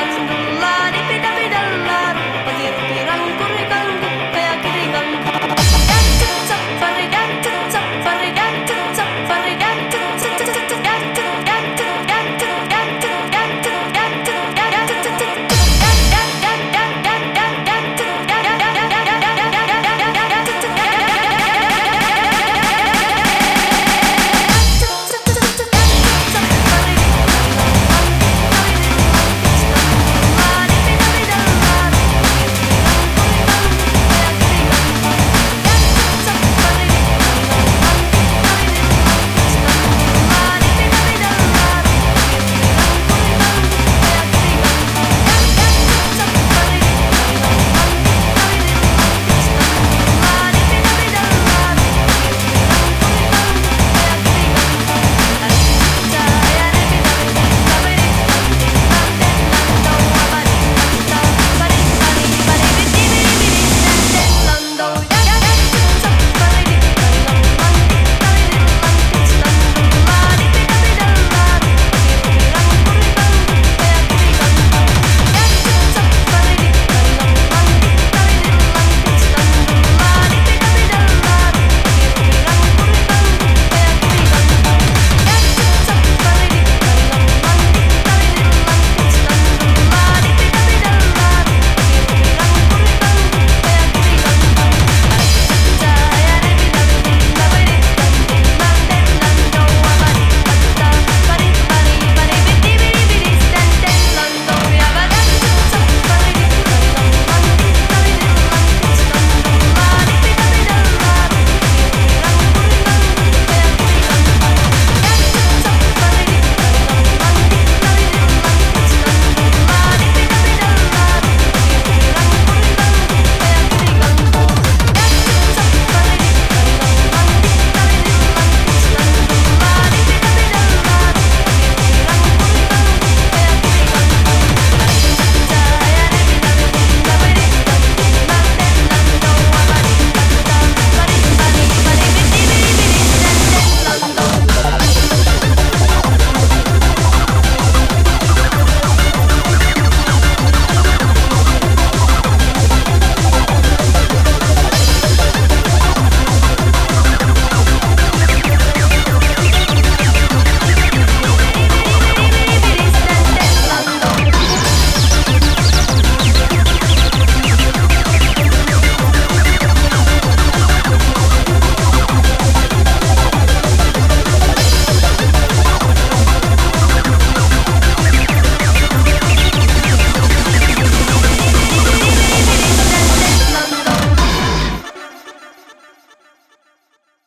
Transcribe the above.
that's enough.